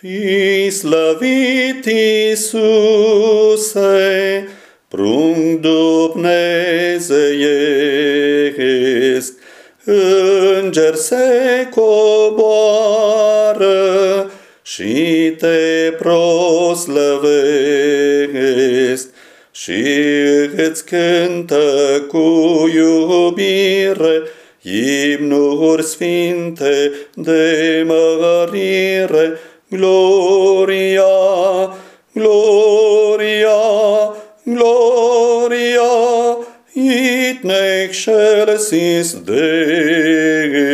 Fi slăvit Iisuse, prunc dumnezeiesc, înger se coboară și te proslăvesc. Și îți cântă cu iubire imnuri sfinte de mărire, gloria, gloria, gloria, it nec excelsis Dei.